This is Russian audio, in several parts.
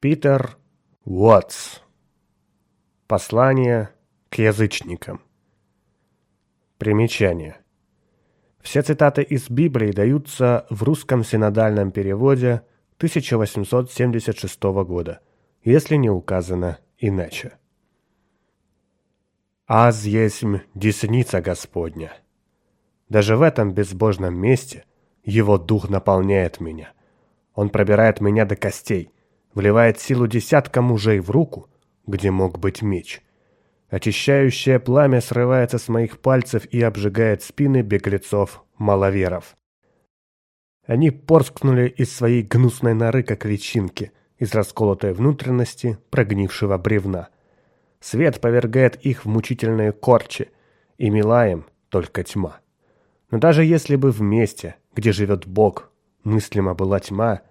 Питер Уотс. Послание к язычникам. Примечание. Все цитаты из Библии даются в русском синодальном переводе 1876 года, если не указано иначе. «Аз есмь десница Господня». Даже в этом безбожном месте его дух наполняет меня – он пробирает меня до костей, вливает силу десятка мужей в руку, где мог быть меч. Очищающее пламя срывается с моих пальцев и обжигает спины беглецов-маловеров. Они порскнули из своей гнусной норы, как личинки, из расколотой внутренности прогнившего бревна. Свет повергает их в мучительные корчи, и мила им только тьма. Но даже если бы вместе, где живет Бог, мыслима была тьма.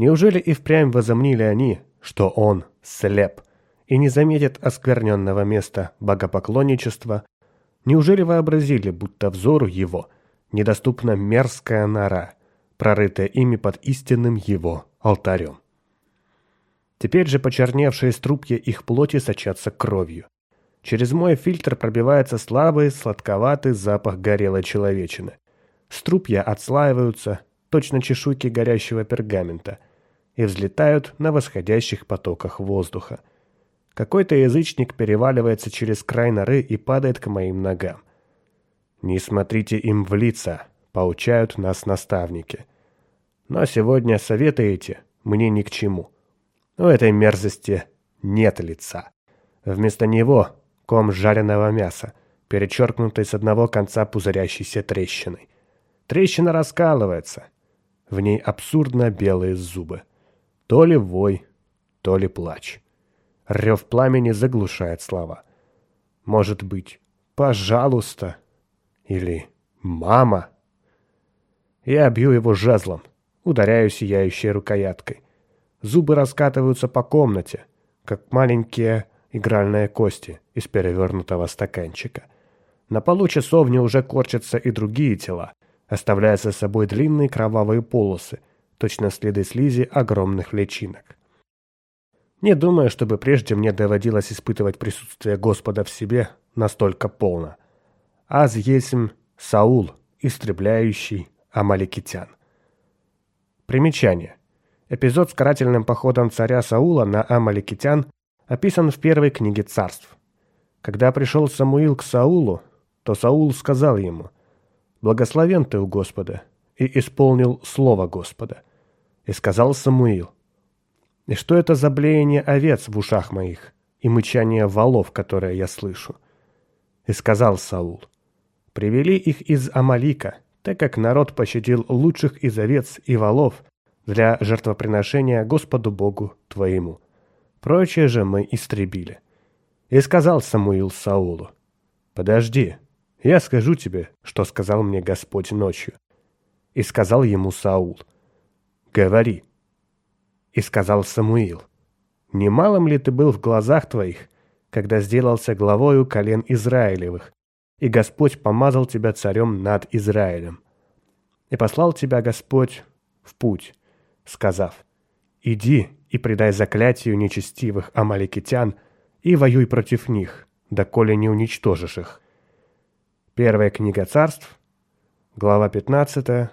Неужели и впрямь возомнили они, что он слеп и не заметит оскверненного места богопоклонничества? Неужели вообразили, будто взору его недоступна мерзкая нора, прорытая ими под истинным его алтарем? Теперь же почерневшие струпья их плоти сочатся кровью. Через мой фильтр пробивается слабый, сладковатый запах горелой человечины. Струпья отслаиваются, точно чешуйки горящего пергамента, и взлетают на восходящих потоках воздуха. Какой-то язычник переваливается через край норы и падает к моим ногам. «Не смотрите им в лица», — поучают нас наставники. Но сегодня советы эти мне ни к чему. У этой мерзости нет лица. Вместо него ком жареного мяса, перечеркнутый с одного конца пузырящейся трещиной. Трещина раскалывается, в ней абсурдно белые зубы. То ли вой, то ли плач. Рев пламени заглушает слова. Может быть, пожалуйста или мама. Я бью его жезлом, ударяю сияющей рукояткой. Зубы раскатываются по комнате, как маленькие игральные кости из перевернутого стаканчика. На полу часовни уже корчатся и другие тела, оставляя за собой длинные кровавые полосы, точно следы слизи огромных личинок. Не думаю, чтобы прежде мне доводилось испытывать присутствие Господа в себе настолько полно. Аз есмь Саул, истребляющий амаликитян. Примечание. Эпизод с карательным походом царя Саула на амаликитян описан в первой книге царств. Когда пришел Самуил к Саулу, то Саул сказал ему – Благословен ты у Господа, и исполнил слово Господа. И сказал Самуил, и что это за блеяние овец в ушах моих, и мычание валов, которое я слышу? И сказал Саул, привели их из Амалика, так как народ пощадил лучших из овец и валов для жертвоприношения Господу Богу твоему. Прочее же мы истребили. И сказал Самуил Саулу, подожди, я скажу тебе, что сказал мне Господь ночью. И сказал ему Саул, говори. И сказал Самуил, немалым ли ты был в глазах твоих, когда сделался главою колен Израилевых, и Господь помазал тебя царем над Израилем. И послал тебя Господь в путь, сказав, «Иди и предай заклятию нечестивых амаликитян и воюй против них, доколе не уничтожишь их». Первая книга царств, глава 15,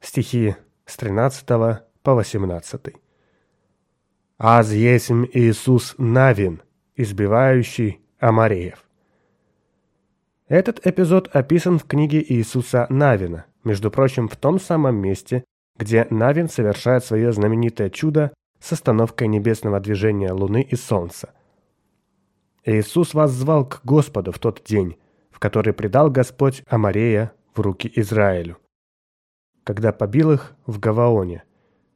стихи с 13 по 18. «Аз есмь Иисус Навин, избивающий Амареев». Этот эпизод описан в книге Иисуса Навина, между прочим, в том самом месте, где Навин совершает свое знаменитое чудо с остановкой небесного движения Луны и Солнца. Иисус воззвал к Господу в тот день, который предал Господь Амарея в руки Израилю, когда побил их в Гаваоне,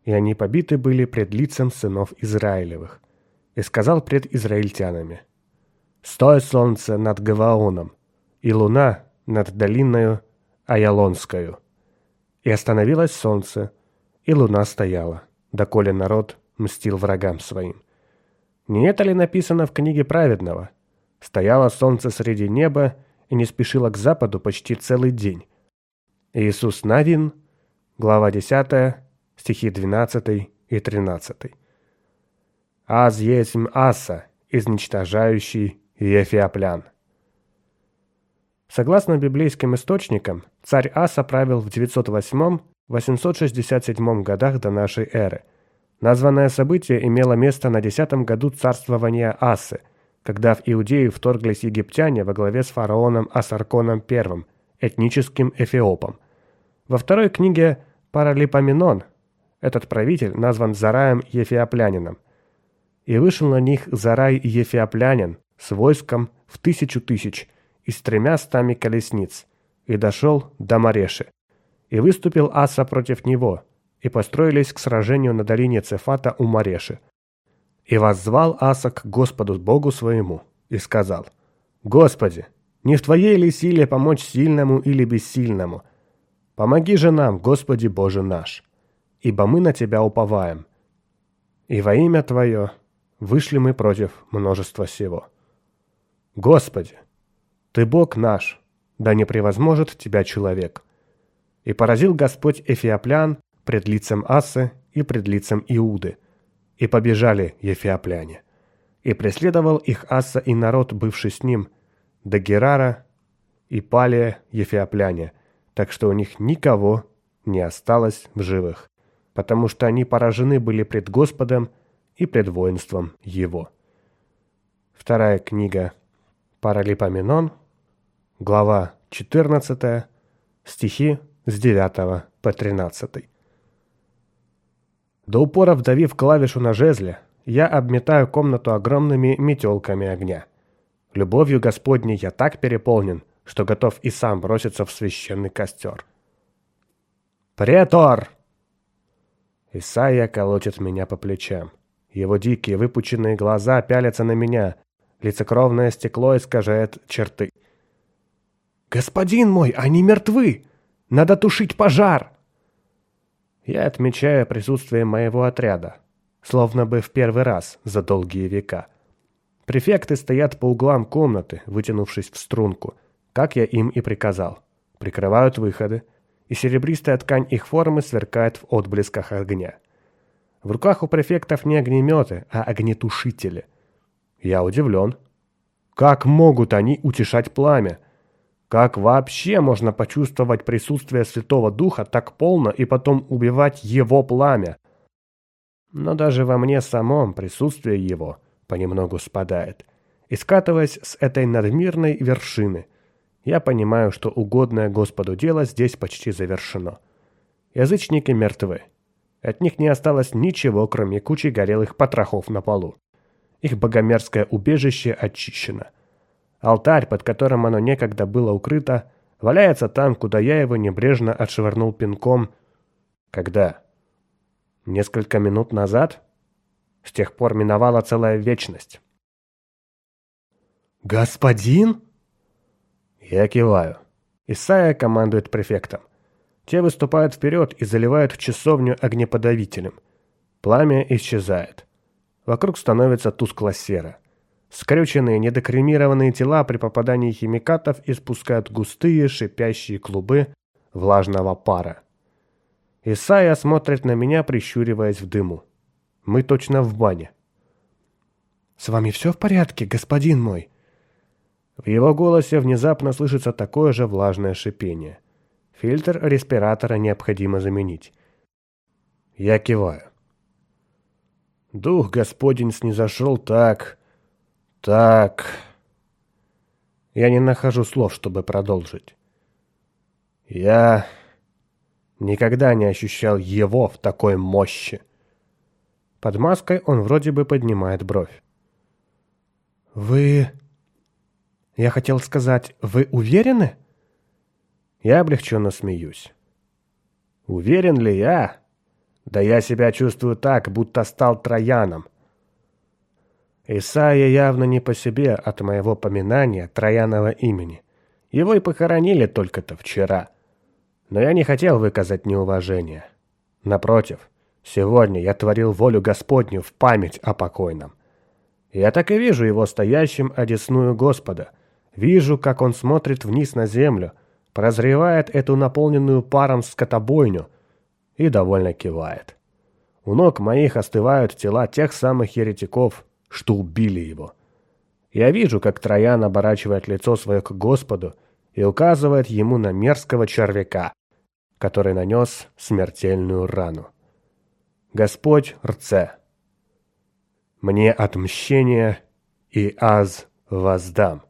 и они побиты были пред лицем сынов Израилевых, и сказал пред израильтянами, «Стой, солнце, над Гаваоном, и луна над долиною Аялонскою». И остановилось солнце, и луна стояла, доколе народ мстил врагам своим. Не это ли написано в книге праведного? Стояло солнце среди неба, и не спешила к западу почти целый день. Иисус Навин, глава 10, стихи 12 и 13. «Аз есмь Аса, изничтожающий Ефиоплян». Согласно библейским источникам, царь Аса правил в 908-867 годах до нашей эры. Названное событие имело место на десятом году царствования Асы, когда в Иудею вторглись египтяне во главе с фараоном Асарконом I, этническим эфиопом. Во второй книге Паралипоменон этот правитель назван Зараем Ефиоплянином. И вышел на них Зарай Ефиоплянин с войском в тысячу тысяч и с тремя стами колесниц, и дошел до Мареши. И выступил Аса против него, и построились к сражению на долине Цефата у Мареши. И воззвал Аса к Господу Богу своему, и сказал, «Господи, не в Твоей ли силе помочь сильному или бессильному? Помоги же нам, Господи Боже наш, ибо мы на Тебя уповаем. И во имя Твое вышли мы против множества сего. Господи, Ты Бог наш, да не превозможет Тебя человек. И поразил Господь Эфиоплян пред лицем Асы и пред лицем Иуды, и побежали ефиопляне. И преследовал их Аса и народ, бывший с ним, до Герара и Палия ефиопляне, так что у них никого не осталось в живых потому что они поражены были пред Господом и пред воинством Его. Вторая книга Паралипоменон, глава 14, стихи с 9 по 13. До упора вдавив клавишу на жезле, я обметаю комнату огромными метелками огня. Любовью Господней я так переполнен, что готов и сам броситься в священный костер. «Претор!» Исайя колотит меня по плечам. Его дикие выпученные глаза пялятся на меня. Лицекровное стекло искажает черты. «Господин мой, они мертвы! Надо тушить пожар!» Я отмечаю присутствие моего отряда, словно бы в первый раз за долгие века. Префекты стоят по углам комнаты, вытянувшись в струнку, как я им и приказал. Прикрывают выходы, и серебристая ткань их формы сверкает в отблесках огня. В руках у префектов не огнеметы, а огнетушители. Я удивлен. Как могут они утешать пламя? Как вообще можно почувствовать присутствие Святого Духа так полно и потом убивать его пламя? Но даже во мне самом присутствие его понемногу спадает, и скатываясь с этой надмирной вершины – я понимаю, что угодное Господу дело здесь почти завершено. Язычники мертвы. От них не осталось ничего, кроме кучи горелых потрохов на полу. Их богомерзкое убежище очищено. Алтарь, под которым оно некогда было укрыто, валяется там, куда я его небрежно отшвырнул пинком. Когда? Несколько минут назад? С тех пор миновала целая вечность. «Господин?» Я киваю. Исайя командует префектом. Те выступают вперед и заливают часовню огнеподавителем. Пламя исчезает. Вокруг становится тускло-серо. Скрюченные, недокремированные тела при попадании химикатов испускают густые шипящие клубы влажного пара. Исайя смотрит на меня, прищуриваясь в дыму. Мы точно в бане. «С вами все в порядке, господин мой?» В его голосе внезапно слышится такое же влажное шипение. Фильтр респиратора необходимо заменить. Я киваю. Дух Господень снизошел так... так... Я не нахожу слов, чтобы продолжить. Я никогда не ощущал его в такой мощи. Под маской он вроде бы поднимает бровь. «Вы...» Я хотел сказать, вы уверены? Я облегченно смеюсь. Уверен ли я? Да я себя чувствую так, будто стал Трояном. Исаия явно не по себе от моего поминания Троянова имени. Его и похоронили только-то вчера. Но я не хотел выказать неуважение. Напротив, сегодня я творил волю Господню в память о покойном. Я так и вижу его стоящим одесную Господа, Вижу, как он смотрит вниз на землю, прозревает эту наполненную паром скотобойню и довольно кивает. У ног моих остывают тела тех самых еретиков, что убили его. Я вижу, как Троян оборачивает лицо свое к Господу и указывает ему на мерзкого червяка, который нанес смертельную рану. Господь Рце, мне отмщение и аз воздам.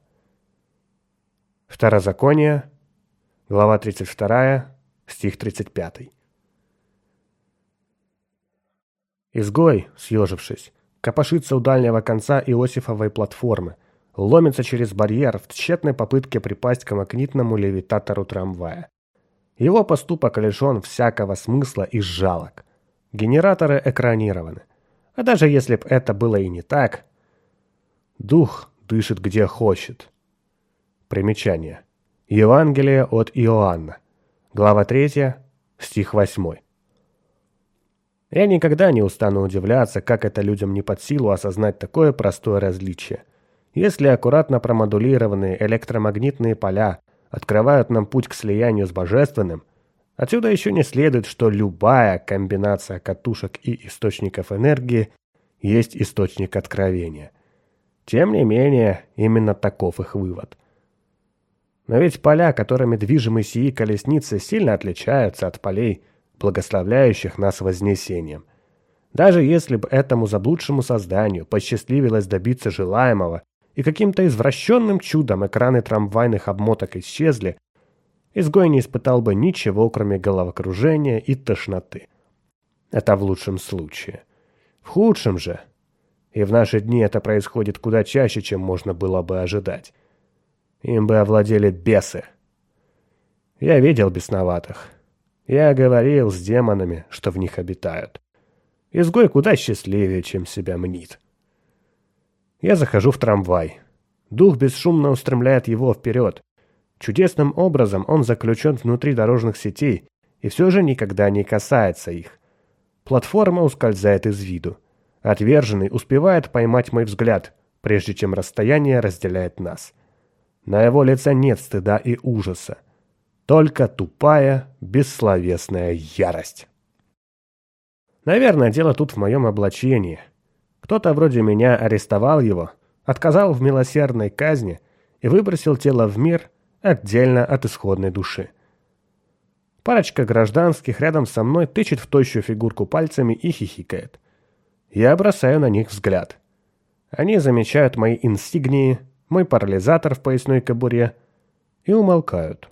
Второзаконие, глава 32, стих 35. Изгой, съежившись, копошится у дальнего конца Иосифовой платформы, ломится через барьер в тщетной попытке припасть к магнитному левитатору трамвая. Его поступок лишен всякого смысла и жалок. Генераторы экранированы. А даже если б это было и не так, дух дышит где хочет. Примечание. Евангелие от Иоанна. Глава 3, стих 8. Я никогда не устану удивляться, как это людям не под силу осознать такое простое различие. Если аккуратно промодулированные электромагнитные поля открывают нам путь к слиянию с Божественным, отсюда еще не следует, что любая комбинация катушек и источников энергии есть источник откровения. Тем не менее, именно таков их вывод. Но ведь поля, которыми движимы сии колесницы, сильно отличаются от полей, благословляющих нас вознесением. Даже если бы этому заблудшему созданию посчастливилось добиться желаемого, и каким-то извращенным чудом экраны трамвайных обмоток исчезли, изгой не испытал бы ничего, кроме головокружения и тошноты. Это в лучшем случае. В худшем же, и в наши дни это происходит куда чаще, чем можно было бы ожидать, им бы овладели бесы. Я видел бесноватых. Я говорил с демонами, что в них обитают. Изгой куда счастливее, чем себя мнит. Я захожу в трамвай. Дух бесшумно устремляет его вперед. Чудесным образом он заключен внутри дорожных сетей и все же никогда не касается их. Платформа ускользает из виду. Отверженный успевает поймать мой взгляд, прежде чем расстояние разделяет нас. На его лице нет стыда и ужаса. Только тупая, бессловесная ярость. Наверное, дело тут в моем облачении. Кто-то вроде меня арестовал его, отказал в милосердной казни и выбросил тело в мир отдельно от исходной души. Парочка гражданских рядом со мной тычет в тощую фигурку пальцами и хихикает. Я бросаю на них взгляд. Они замечают мои инсигнии, мой парализатор в поясной кобуре и умолкают.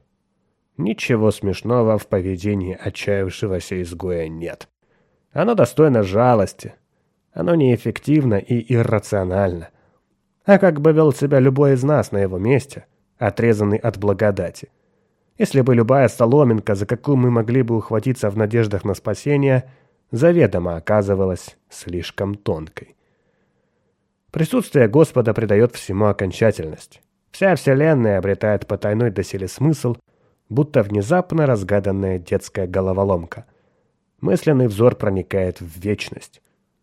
Ничего смешного в поведении отчаявшегося изгоя нет. Оно достойно жалости. Оно неэффективно и иррационально. А как бы вел себя любой из нас на его месте, отрезанный от благодати? Если бы любая соломинка, за какую мы могли бы ухватиться в надеждах на спасение, заведомо оказывалась слишком тонкой. Присутствие Господа придает всему окончательность. Вся Вселенная обретает потайной доселе смысл – будто внезапно разгаданная детская головоломка. Мысленный взор проникает в вечность.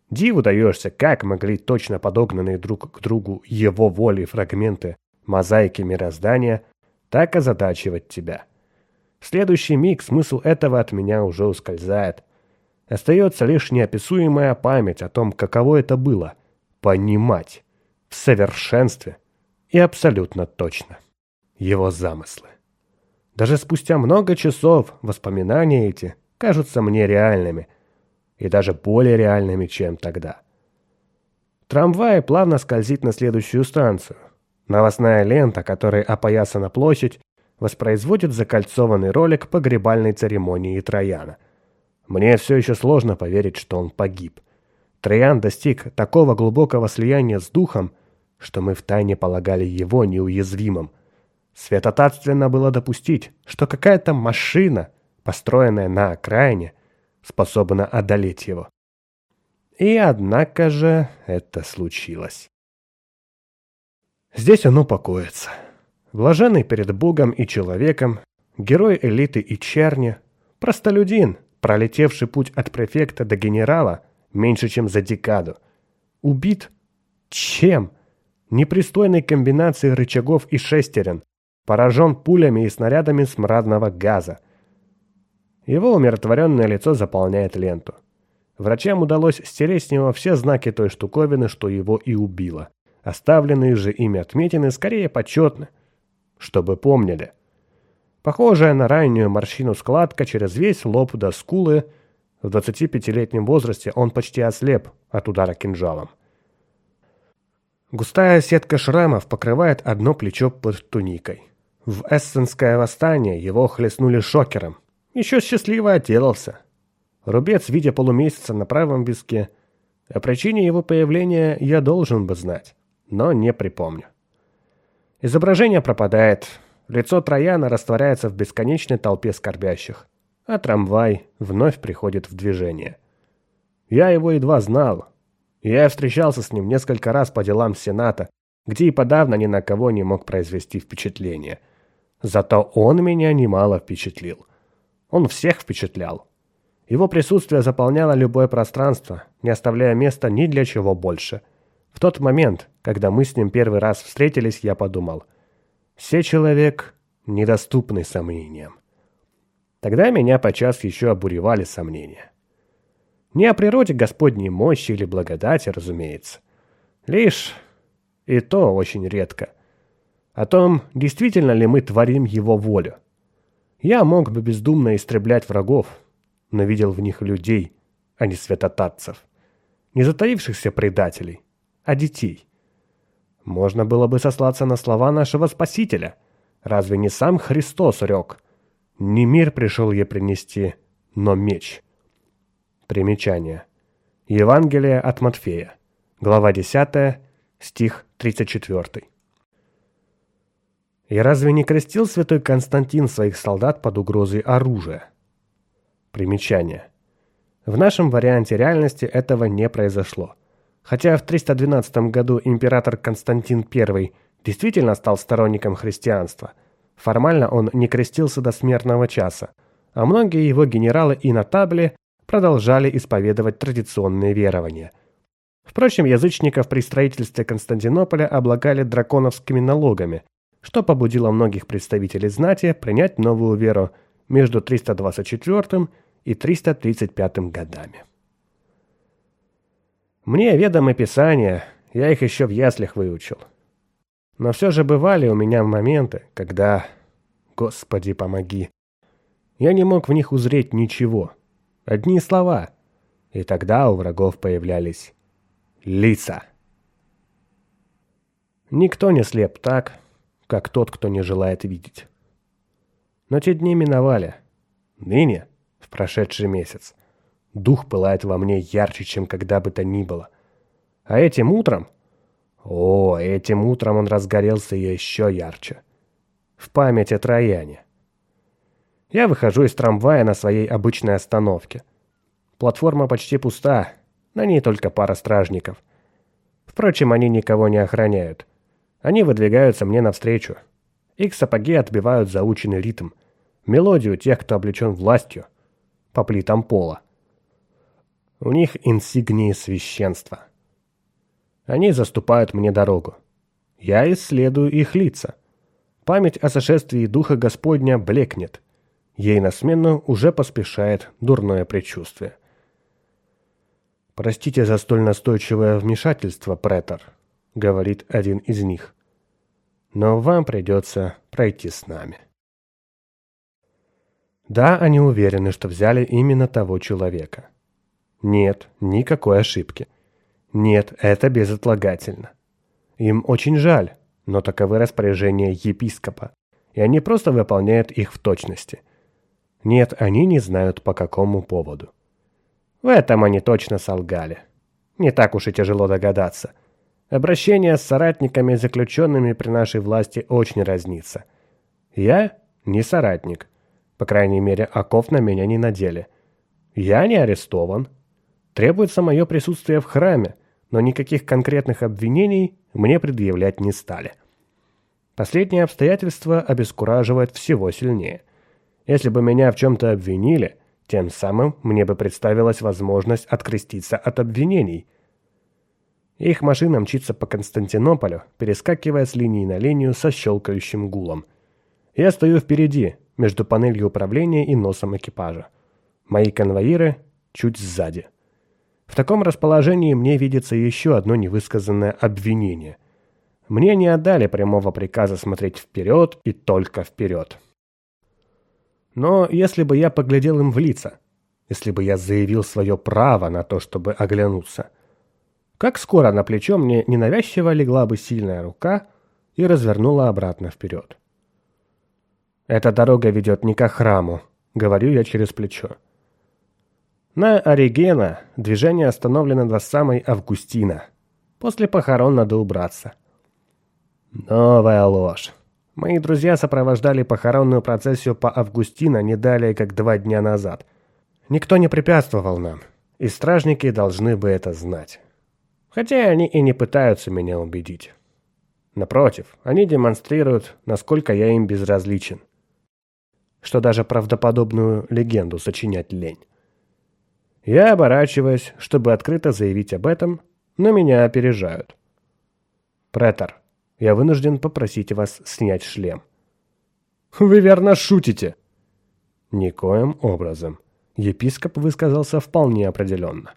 Диву даешься, как могли точно подогнанные друг к другу его воли фрагменты мозаики мироздания так озадачивать тебя. В следующий миг смысл этого от меня уже ускользает. Остается лишь неописуемая память о том, каково это было — понимать в совершенстве и абсолютно точно его замыслы. Даже спустя много часов воспоминания эти кажутся мне реальными, и даже более реальными, чем тогда. Трамвай плавно скользит на следующую станцию. Новостная лента, которой опоясана площадь, воспроизводит закольцованный ролик погребальной церемонии Трояна. Мне все еще сложно поверить, что он погиб. Троян достиг такого глубокого слияния с духом, что мы втайне полагали его неуязвимым – Святотатственно было допустить, что какая-то машина, построенная на окраине, способна одолеть его. И однако же это случилось. Здесь он упокоится. Блаженный перед Богом и человеком, герой элиты и черни, простолюдин, пролетевший путь от префекта до генерала меньше, чем за декаду. Убит? Чем? Непристойной комбинацией рычагов и шестерен, поражен пулями и снарядами смрадного газа. Его умиротворенное лицо заполняет ленту. Врачам удалось стереть с него все знаки той штуковины, что его и убило. Оставленные же ими отметины скорее почетны, чтобы помнили. Похожая на раннюю морщину складка через весь лоб до скулы, в 25-летнем возрасте он почти ослеп от удара кинжалом. Густая сетка шрамов покрывает одно плечо под туникой. В Эссенское восстание его хлестнули шокером. Еще счастливо отделался. Рубец в виде полумесяца на правом виске. О причине его появления я должен бы знать, но не припомню. Изображение пропадает. Лицо Трояна растворяется в бесконечной толпе скорбящих, а трамвай вновь приходит в движение. Я его едва знал. Я встречался с ним несколько раз по делам Сената, где и подавно ни на кого не мог произвести впечатление. Зато он меня немало впечатлил. Он всех впечатлял. Его присутствие заполняло любое пространство, не оставляя места ни для чего больше. В тот момент, когда мы с ним первый раз встретились, я подумал, «Все человек, недоступный сомнениям». Тогда меня подчас еще обуревали сомнения. Не о природе Господней мощи или благодати, разумеется. Лишь, и то очень редко, о том, действительно ли мы творим Его волю. Я мог бы бездумно истреблять врагов, но видел в них людей, а не святотатцев. Не затаившихся предателей, а детей. Можно было бы сослаться на слова нашего Спасителя. Разве не сам Христос рек? Не мир пришел я принести, но меч. Примечание. Евангелие от Матфея. Глава 10, стих 34. И разве не крестил святой Константин своих солдат под угрозой оружия? Примечание. В нашем варианте реальности этого не произошло. Хотя в 312 году император Константин I действительно стал сторонником христианства, формально он не крестился до смертного часа, а многие его генералы и нотабли продолжали исповедовать традиционные верования. Впрочем, язычников при строительстве Константинополя облагали драконовскими налогами, что побудило многих представителей знати принять новую веру между 324 и 335 годами. Мне ведомы писания, я их еще в яслях выучил. Но все же бывали у меня моменты, когда... Господи, помоги. Я не мог в них узреть ничего. Одни слова. И тогда у врагов появлялись лица. Никто не слеп так, как тот, кто не желает видеть. Но те дни миновали. Ныне, в прошедший месяц, дух пылает во мне ярче, чем когда бы то ни было. А этим утром... О, этим утром он разгорелся еще ярче. В память о Трояне. Я выхожу из трамвая на своей обычной остановке. Платформа почти пуста, на ней только пара стражников. Впрочем, они никого не охраняют. Они выдвигаются мне навстречу. Их сапоги отбивают заученный ритм, мелодию тех, кто облечен властью, по плитам пола. У них инсигнии священства. Они заступают мне дорогу. Я исследую их лица. Память о сошествии Духа Господня блекнет. Ей на смену уже поспешает дурное предчувствие. «Простите за столь настойчивое вмешательство, претор», — говорит один из них. «Но вам придется пройти с нами». Да, они уверены, что взяли именно того человека. Нет, никакой ошибки. Нет, это безотлагательно. Им очень жаль, но таковы распоряжения епископа, и они просто выполняют их в точности. Нет, они не знают по какому поводу. В этом они точно солгали. Не так уж и тяжело догадаться. Обращение с соратниками, заключенными при нашей власти, очень разнится. Я не соратник. По крайней мере, оков на меня не надели. Я не арестован. Требуется мое присутствие в храме, но никаких конкретных обвинений мне предъявлять не стали. Последнее обстоятельство обескураживает всего сильнее. Если бы меня в чем-то обвинили, тем самым мне бы представилась возможность откреститься от обвинений – их машина мчится по Константинополю, перескакивая с линии на линию со щелкающим гулом. Я стою впереди, между панелью управления и носом экипажа. Мои конвоиры чуть сзади. В таком расположении мне видится еще одно невысказанное обвинение. Мне не отдали прямого приказа смотреть вперед и только вперед. Но если бы я поглядел им в лица, если бы я заявил свое право на то, чтобы оглянуться, как скоро на плечо мне ненавязчиво легла бы сильная рука и развернула обратно вперед. «Эта дорога ведет не к храму», — говорю я через плечо. На Оригена движение остановлено до самой Августина. После похорон надо убраться. Новая ложь. Мои друзья сопровождали похоронную процессию по Августина не далее, как два дня назад. Никто не препятствовал нам, и стражники должны бы это знать. Хотя они и не пытаются меня убедить. Напротив, они демонстрируют, насколько я им безразличен. Что даже правдоподобную легенду сочинять лень. Я оборачиваюсь, чтобы открыто заявить об этом, но меня опережают. Претор, я вынужден попросить вас снять шлем. Вы верно шутите? Никоим образом. Епископ высказался вполне определенно.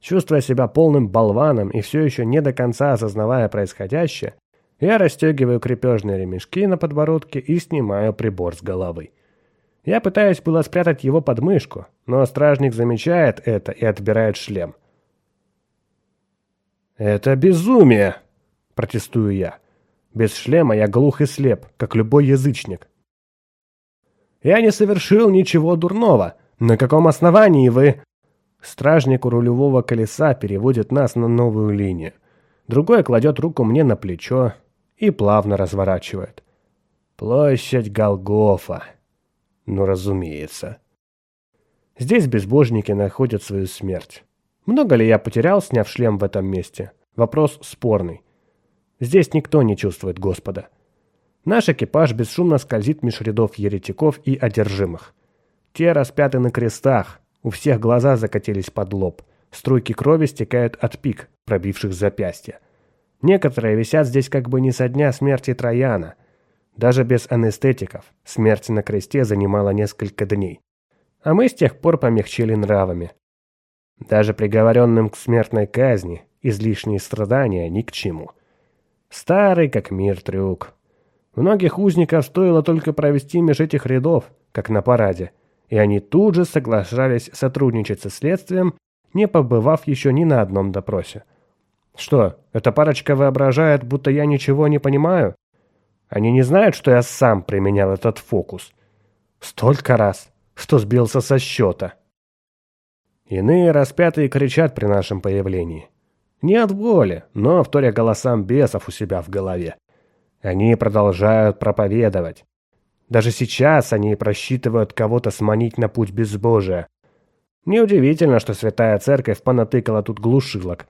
Чувствуя себя полным болваном и все еще не до конца осознавая происходящее, я расстегиваю крепежные ремешки на подбородке и снимаю прибор с головы. Я пытаюсь было спрятать его под мышку, но стражник замечает это и отбирает шлем. «Это безумие!» Протестую я. Без шлема я глух и слеп, как любой язычник. Я не совершил ничего дурного. На каком основании вы... Стражник у рулевого колеса переводит нас на новую линию. Другой кладет руку мне на плечо и плавно разворачивает. Площадь Голгофа. Ну, разумеется. Здесь безбожники находят свою смерть. Много ли я потерял, сняв шлем в этом месте? Вопрос спорный. Здесь никто не чувствует Господа. Наш экипаж бесшумно скользит меж рядов еретиков и одержимых. Те распяты на крестах, у всех глаза закатились под лоб, струйки крови стекают от пик, пробивших запястья. Некоторые висят здесь как бы не со дня смерти Трояна. Даже без анестетиков смерть на кресте занимала несколько дней. А мы с тех пор помягчили нравами. Даже приговоренным к смертной казни излишние страдания ни к чему – Старый как мир трюк. Многих узников стоило только провести меж этих рядов, как на параде, и они тут же соглашались сотрудничать со следствием, не побывав еще ни на одном допросе. Что, эта парочка воображает, будто я ничего не понимаю? Они не знают, что я сам применял этот фокус. Столько раз, что сбился со счета. Иные распятые кричат при нашем появлении. Не от боли, но вторя голосам бесов у себя в голове. Они продолжают проповедовать. Даже сейчас они просчитывают кого-то сманить на путь безбожия. Неудивительно, что святая церковь понатыкала тут глушилок.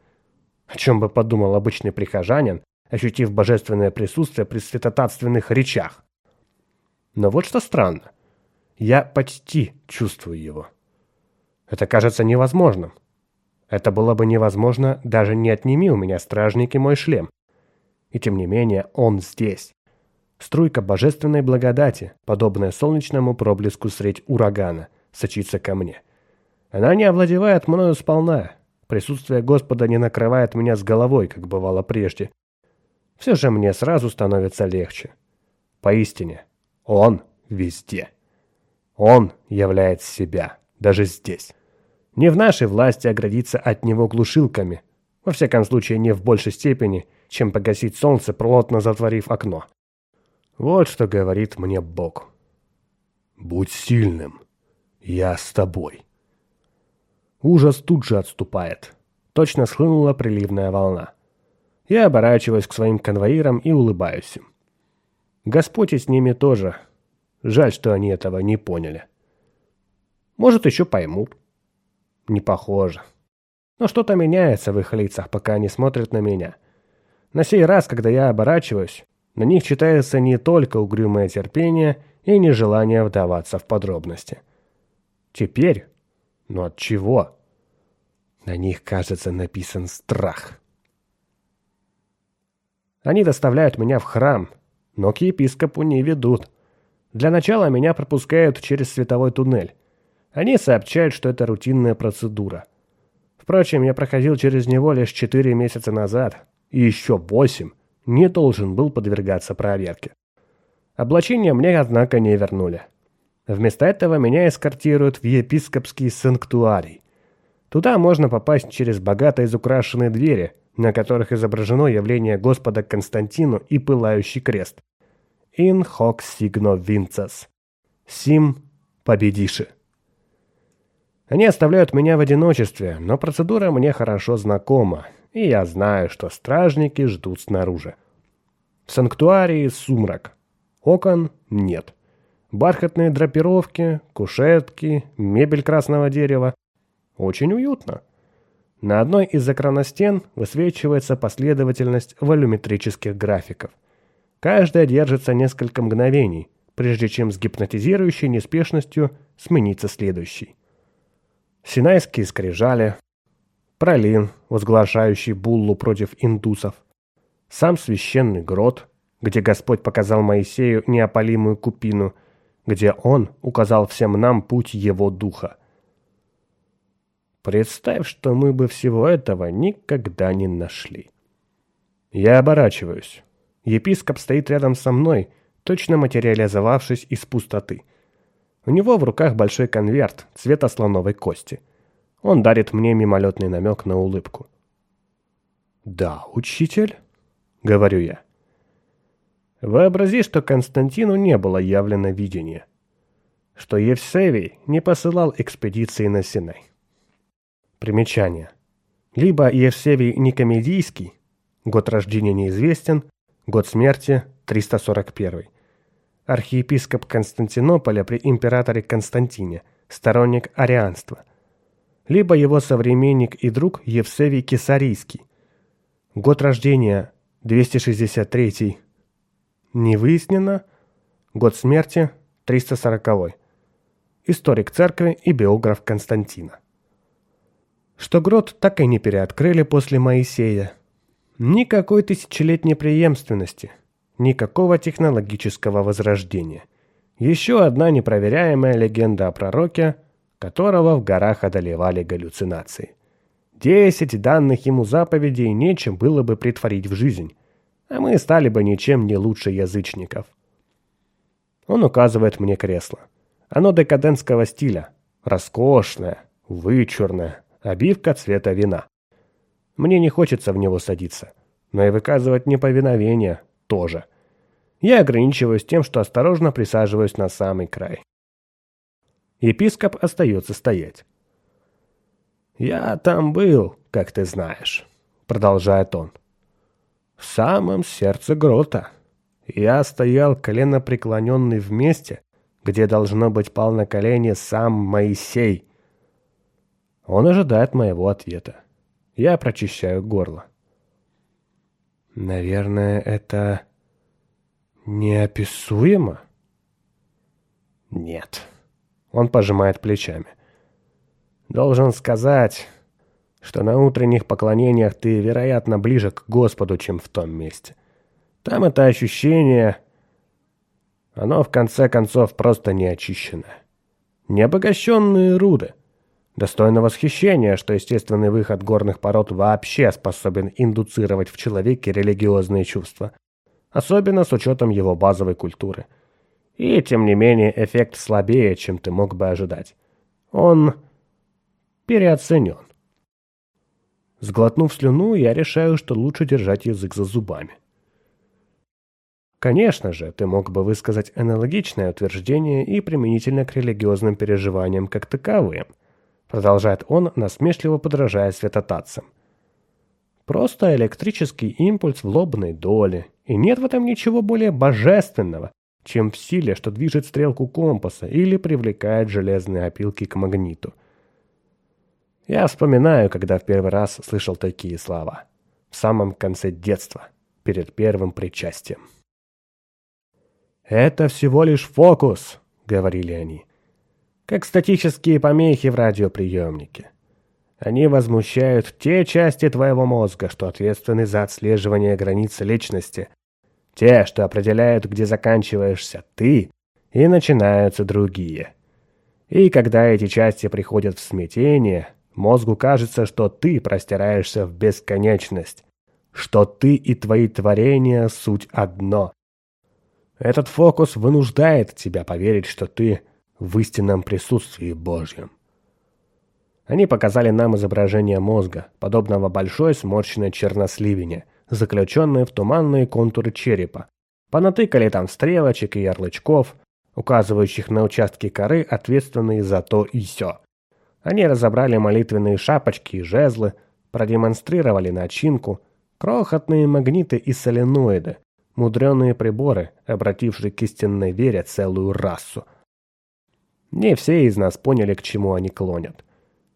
О чем бы подумал обычный прихожанин, ощутив божественное присутствие при святотатственных речах. Но вот что странно. Я почти чувствую его. Это кажется невозможным. Это было бы невозможно, даже не отними у меня стражники мой шлем. И тем не менее, он здесь. Струйка божественной благодати, подобная солнечному проблеску средь урагана, сочится ко мне. Она не овладевает мною сполна. Присутствие Господа не накрывает меня с головой, как бывало прежде. Все же мне сразу становится легче. Поистине, Он везде. Он являет себя, даже здесь. Не в нашей власти оградиться от него глушилками. Во всяком случае, не в большей степени, чем погасить солнце, плотно затворив окно. Вот что говорит мне Бог. «Будь сильным. Я с тобой». Ужас тут же отступает. Точно схлынула приливная волна. Я оборачиваюсь к своим конвоирам и улыбаюсь им. Господь и с ними тоже. Жаль, что они этого не поняли. Может, еще поймут. Не похоже. Но что-то меняется в их лицах, пока они смотрят на меня. На сей раз, когда я оборачиваюсь, на них читается не только угрюмое терпение и нежелание вдаваться в подробности. Теперь? Но от чего? На них, кажется, написан страх. Они доставляют меня в храм, но к епископу не ведут. Для начала меня пропускают через световой туннель. Они сообщают, что это рутинная процедура. Впрочем, я проходил через него лишь четыре месяца назад, и еще восемь не должен был подвергаться проверке. Облачение мне, однако, не вернули. Вместо этого меня эскортируют в епископский санктуарий. Туда можно попасть через богато изукрашенные двери, на которых изображено явление Господа Константину и пылающий крест. «In hoc signo vincas». «Сим победиши». Они оставляют меня в одиночестве, но процедура мне хорошо знакома, и я знаю, что стражники ждут снаружи. В санктуарии сумрак. Окон нет. Бархатные драпировки, кушетки, мебель красного дерева. Очень уютно. На одной из экраностен высвечивается последовательность волюметрических графиков. Каждая держится несколько мгновений, прежде чем с гипнотизирующей неспешностью сменится следующий. Синайские скрижали, пролин, возглашающий буллу против индусов, сам священный грот, где Господь показал Моисею неопалимую купину, где Он указал всем нам путь Его Духа. Представь, что мы бы всего этого никогда не нашли. Я оборачиваюсь. Епископ стоит рядом со мной, точно материализовавшись из пустоты. У него в руках большой конверт цвета слоновой кости. Он дарит мне мимолетный намек на улыбку. «Да, учитель?» — говорю я. Вообрази, что Константину не было явлено видение, что Евсевий не посылал экспедиции на Синай. Примечание. Либо Евсевий Никомедийский, год рождения неизвестен, год смерти 341 архиепископ Константинополя при императоре Константине, сторонник арианства, либо его современник и друг Евсевий Кесарийский, год рождения 263 не выяснено, год смерти 340 историк церкви и биограф Константина. Что грот так и не переоткрыли после Моисея. Никакой тысячелетней преемственности – Никакого технологического возрождения. Еще одна непроверяемая легенда о пророке, которого в горах одолевали галлюцинации. Десять данных ему заповедей нечем было бы притворить в жизнь, а мы стали бы ничем не лучше язычников. Он указывает мне кресло. Оно декадентского стиля, роскошное, вычурное, обивка цвета вина. Мне не хочется в него садиться, но и выказывать неповиновение тоже. Я ограничиваюсь тем, что осторожно присаживаюсь на самый край. Епископ остается стоять. «Я там был, как ты знаешь», — продолжает он. «В самом сердце грота. Я стоял колено преклоненный в месте, где должно быть пал на колени сам Моисей». Он ожидает моего ответа. Я прочищаю горло. Наверное, это неописуемо? Нет. Он пожимает плечами. Должен сказать, что на утренних поклонениях ты, вероятно, ближе к Господу, чем в том месте. Там это ощущение, оно в конце концов просто неочищенное. Необогащенные руды. Достойно восхищения, что естественный выход горных пород вообще способен индуцировать в человеке религиозные чувства. Особенно с учетом его базовой культуры. И, тем не менее, эффект слабее, чем ты мог бы ожидать. Он переоценен. Сглотнув слюну, я решаю, что лучше держать язык за зубами. Конечно же, ты мог бы высказать аналогичное утверждение и применительно к религиозным переживаниям как таковым – Продолжает он, насмешливо подражая светотатцам. Просто электрический импульс в лобной доле. И нет в этом ничего более божественного, чем в силе, что движет стрелку компаса или привлекает железные опилки к магниту. Я вспоминаю, когда в первый раз слышал такие слова. В самом конце детства, перед первым причастием. «Это всего лишь фокус», — говорили они как статические помехи в радиоприемнике. Они возмущают те части твоего мозга, что ответственны за отслеживание границ личности, те, что определяют, где заканчиваешься ты, и начинаются другие. И когда эти части приходят в смятение, Мозгу кажется, что ты простираешься в бесконечность, что ты и твои творения – суть одно. Этот фокус вынуждает тебя поверить, что ты в истинном присутствии Божьем. Они показали нам изображение мозга, подобного большой сморщенной черносливине, заключенной в туманные контуры черепа. Понатыкали там стрелочек и ярлычков, указывающих на участки коры, ответственные за то и сё. Они разобрали молитвенные шапочки и жезлы, продемонстрировали начинку, крохотные магниты и соленоиды, мудреные приборы, обратившие к истинной вере целую расу. Не все из нас поняли, к чему они клонят.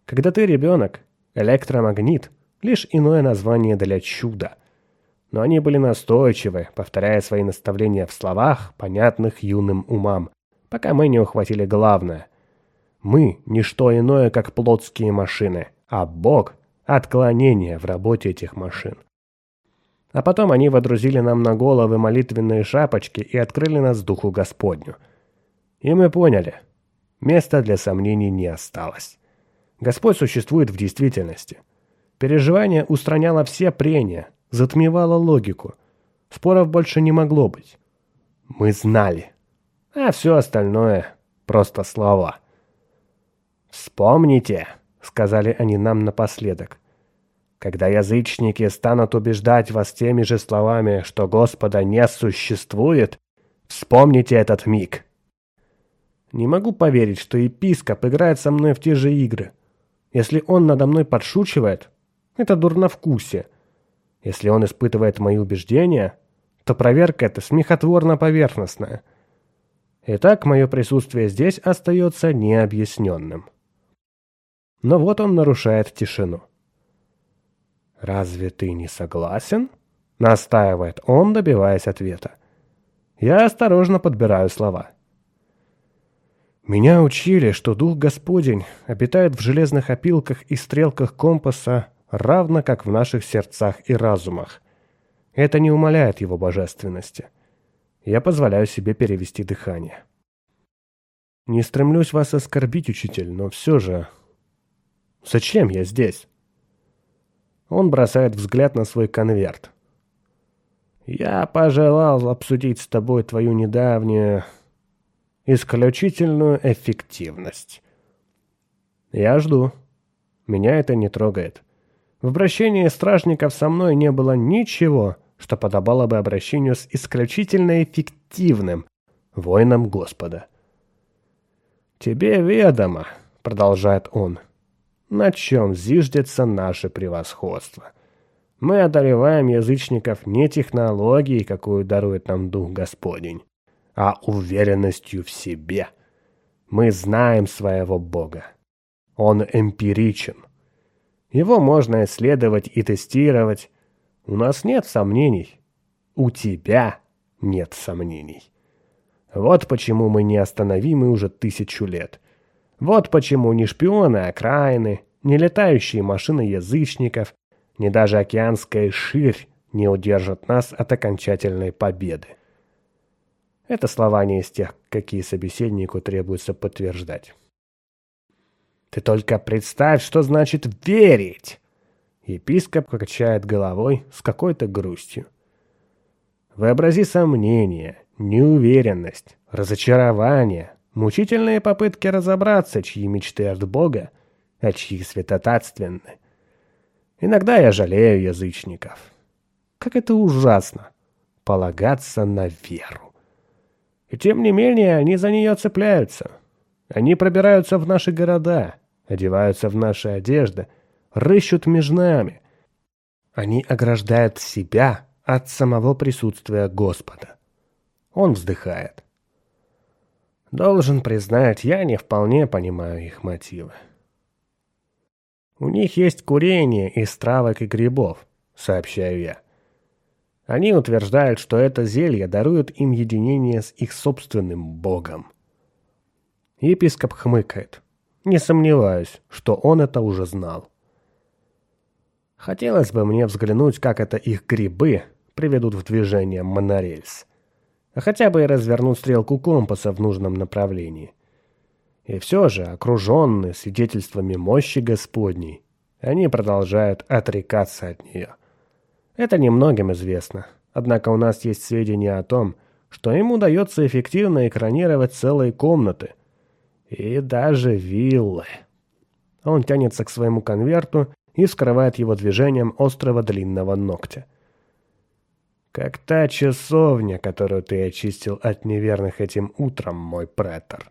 Когда ты ребенок, электромагнит – лишь иное название для чуда. Но они были настойчивы, повторяя свои наставления в словах, понятных юным умам, пока мы не ухватили главное. Мы – не что иное, как плотские машины, а Бог – отклонение в работе этих машин. А потом они водрузили нам на головы молитвенные шапочки и открыли нас Духу Господню. И мы поняли – места для сомнений не осталось. Господь существует в действительности. Переживание устраняло все прения, затмевало логику. Споров больше не могло быть. Мы знали. А все остальное — просто слова. «Вспомните», — сказали они нам напоследок, «когда язычники станут убеждать вас теми же словами, что Господа не существует, вспомните этот миг». Не могу поверить, что епископ играет со мной в те же игры. Если он надо мной подшучивает, это дурновкусие. Если он испытывает мои убеждения, то проверка эта смехотворно-поверхностная. Итак, мое присутствие здесь остается необъясненным. Но вот он нарушает тишину. «Разве ты не согласен?» — настаивает он, добиваясь ответа. Я осторожно подбираю слова. Меня учили, что Дух Господень обитает в железных опилках и стрелках компаса, равно как в наших сердцах и разумах. Это не умаляет его божественности. Я позволяю себе перевести дыхание. Не стремлюсь вас оскорбить, учитель, но все же... Зачем я здесь? Он бросает взгляд на свой конверт. Я пожелал обсудить с тобой твою недавнюю исключительную эффективность. Я жду. Меня это не трогает. В обращении стражников со мной не было ничего, что подобало бы обращению с исключительно эффективным воином Господа. «Тебе ведомо», — продолжает он, — «на чем зиждется наше превосходство. Мы одолеваем язычников не технологией, какую дарует нам Дух Господень, а уверенностью в себе. Мы знаем своего Бога. Он эмпиричен. Его можно исследовать и тестировать. У нас нет сомнений. У тебя нет сомнений. Вот почему мы не остановимы уже тысячу лет. Вот почему ни шпионы окраины, ни летающие машины язычников, ни даже океанская ширь не удержат нас от окончательной победы. Это слова не из тех, какие собеседнику требуется подтверждать. «Ты только представь, что значит верить!» Епископ качает головой с какой-то грустью. Вообрази сомнение, неуверенность, разочарование, мучительные попытки разобраться, чьи мечты от Бога, а чьи святотатственны. Иногда я жалею язычников. Как это ужасно — полагаться на веру. И тем не менее они за нее цепляются. Они пробираются в наши города, одеваются в наши одежды, рыщут между нами. Они ограждают себя от самого присутствия Господа. Он вздыхает. Должен признать, я не вполне понимаю их мотивы. У них есть курение из травок и грибов, сообщаю я. Они утверждают, что это зелье дарует им единение с их собственным богом. Епископ хмыкает. Не сомневаюсь, что он это уже знал. Хотелось бы мне взглянуть, как это их грибы приведут в движение монорельс. А хотя бы и развернуть стрелку компаса в нужном направлении. И все же, окруженные свидетельствами мощи Господней, они продолжают отрекаться от нее. Это немногим известно, однако у нас есть сведения о том, что им удается эффективно экранировать целые комнаты и даже виллы. Он тянется к своему конверту и вскрывает его движением острого длинного ногтя. Как та часовня, которую ты очистил от неверных этим утром, мой претор.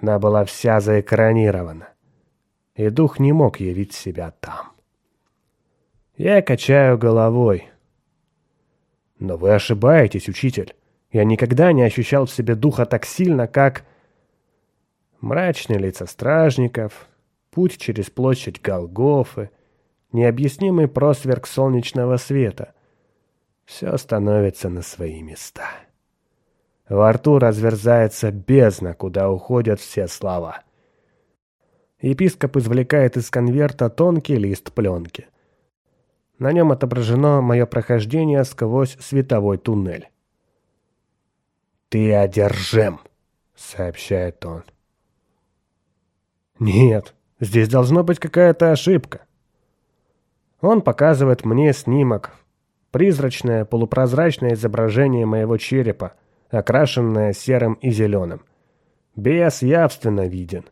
Она была вся заэкранирована, и дух не мог явить себя там. Я качаю головой. Но вы ошибаетесь, учитель. Я никогда не ощущал в себе духа так сильно, как... Мрачные лица стражников, путь через площадь Голгофы, необъяснимый просверк солнечного света. Все становится на свои места. Во рту разверзается бездна, куда уходят все слова. Епископ извлекает из конверта тонкий лист пленки. На нем отображено мое прохождение сквозь световой туннель. «Ты одержим», — сообщает он. «Нет, здесь должна быть какая-то ошибка». Он показывает мне снимок. Призрачное полупрозрачное изображение моего черепа — окрашенная серым и зеленым. Бес явственно виден.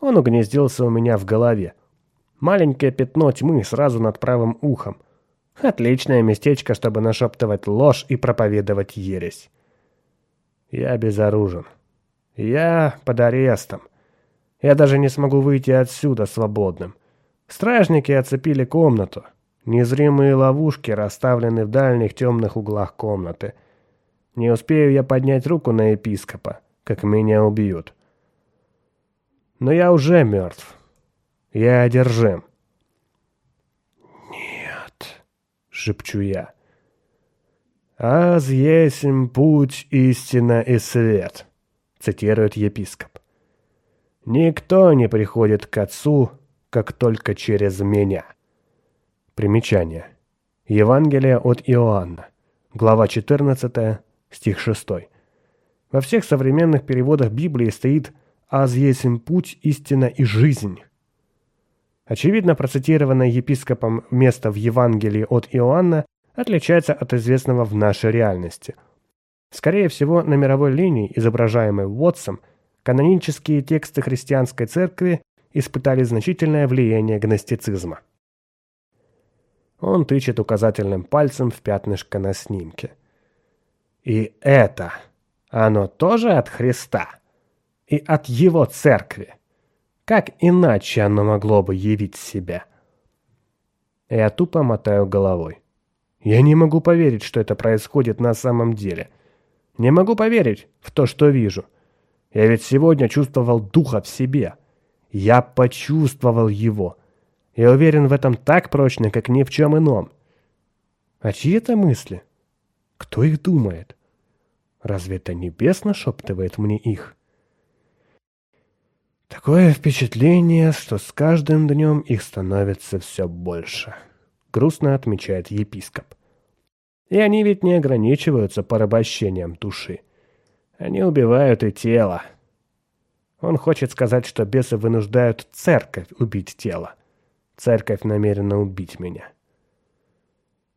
Он угнездился у меня в голове. Маленькое пятно тьмы сразу над правым ухом. Отличное местечко, чтобы нашептывать ложь и проповедовать ересь. Я безоружен. Я под арестом. Я даже не смогу выйти отсюда свободным. Стражники оцепили комнату. Незримые ловушки расставлены в дальних темных углах комнаты — не успею я поднять руку на епископа, как меня убьют. Но я уже мертв. Я одержим. «Нет», — шепчу я. «Аз есмь путь, истина и свет», — цитирует епископ. «Никто не приходит к Отцу, как только через меня». Примечание. Евангелие от Иоанна, глава 14, стих 6. Во всех современных переводах Библии стоит «Аз есмь путь, истина и жизнь». Очевидно, процитированное епископом место в Евангелии от Иоанна отличается от известного в нашей реальности. Скорее всего, на мировой линии, изображаемой Уотсом, канонические тексты христианской церкви испытали значительное влияние гностицизма. Он тычет указательным пальцем в пятнышко на снимке. И это, оно тоже от Христа и от Его церкви. Как иначе оно могло бы явить себя? Я тупо мотаю головой. Я не могу поверить, что это происходит на самом деле. Не могу поверить в то, что вижу. Я ведь сегодня чувствовал духа в себе. Я почувствовал его. Я уверен в этом так прочно, как ни в чем ином. А чьи это мысли? Кто их думает? Разве это небес нашептывает мне их? Такое впечатление, что с каждым днем их становится все больше. Грустно отмечает епископ. И они ведь не ограничиваются порабощением души. Они убивают и тело. Он хочет сказать, что бесы вынуждают церковь убить тело. Церковь намерена убить меня.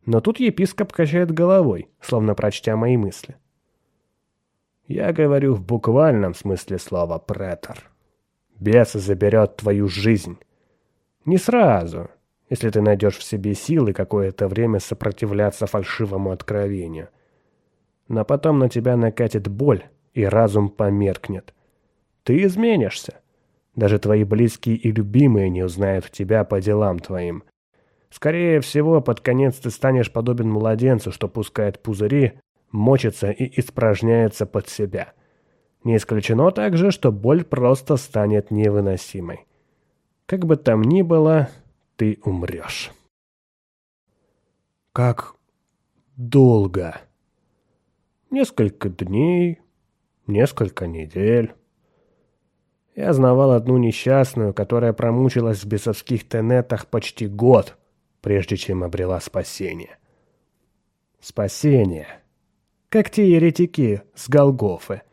Но тут епископ качает головой, словно прочтя мои мысли. Я говорю в буквальном смысле слова «претор». Бес заберет твою жизнь. Не сразу, если ты найдешь в себе силы какое-то время сопротивляться фальшивому откровению. Но потом на тебя накатит боль, и разум померкнет. Ты изменишься. Даже твои близкие и любимые не узнают тебя по делам твоим. Скорее всего, под конец ты станешь подобен младенцу, что пускает пузыри, мочится и испражняется под себя. Не исключено также, что боль просто станет невыносимой. Как бы там ни было, ты умрешь. Как долго? Несколько дней, несколько недель. Я знавал одну несчастную, которая промучилась в бесовских тенетах почти год, прежде чем обрела спасение. Спасение как те еретики с Голгофы.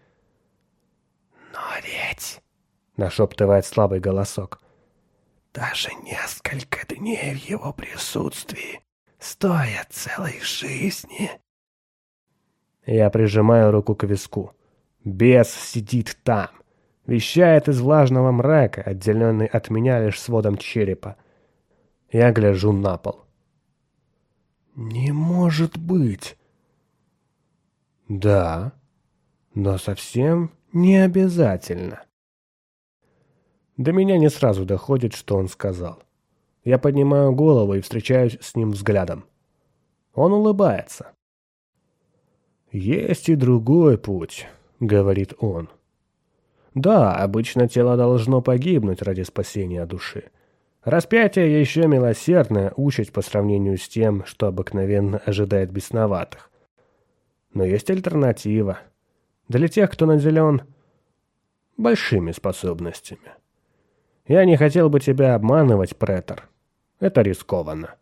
«Но ведь — нашептывает слабый голосок. «Даже несколько дней в его присутствии стоят целой жизни». Я прижимаю руку к виску. Бес сидит там. Вещает из влажного мрака, отделенный от меня лишь сводом черепа. Я гляжу на пол. «Не может быть!» «Да, но совсем не обязательно». До меня не сразу доходит, что он сказал. Я поднимаю голову и встречаюсь с ним взглядом. Он улыбается. «Есть и другой путь», — говорит он. «Да, обычно тело должно погибнуть ради спасения души. Распятие еще милосердная участь по сравнению с тем, что обыкновенно ожидает бесноватых. Но есть альтернатива. Для тех, кто наделен большими способностями. Я не хотел бы тебя обманывать, претор. Это рискованно.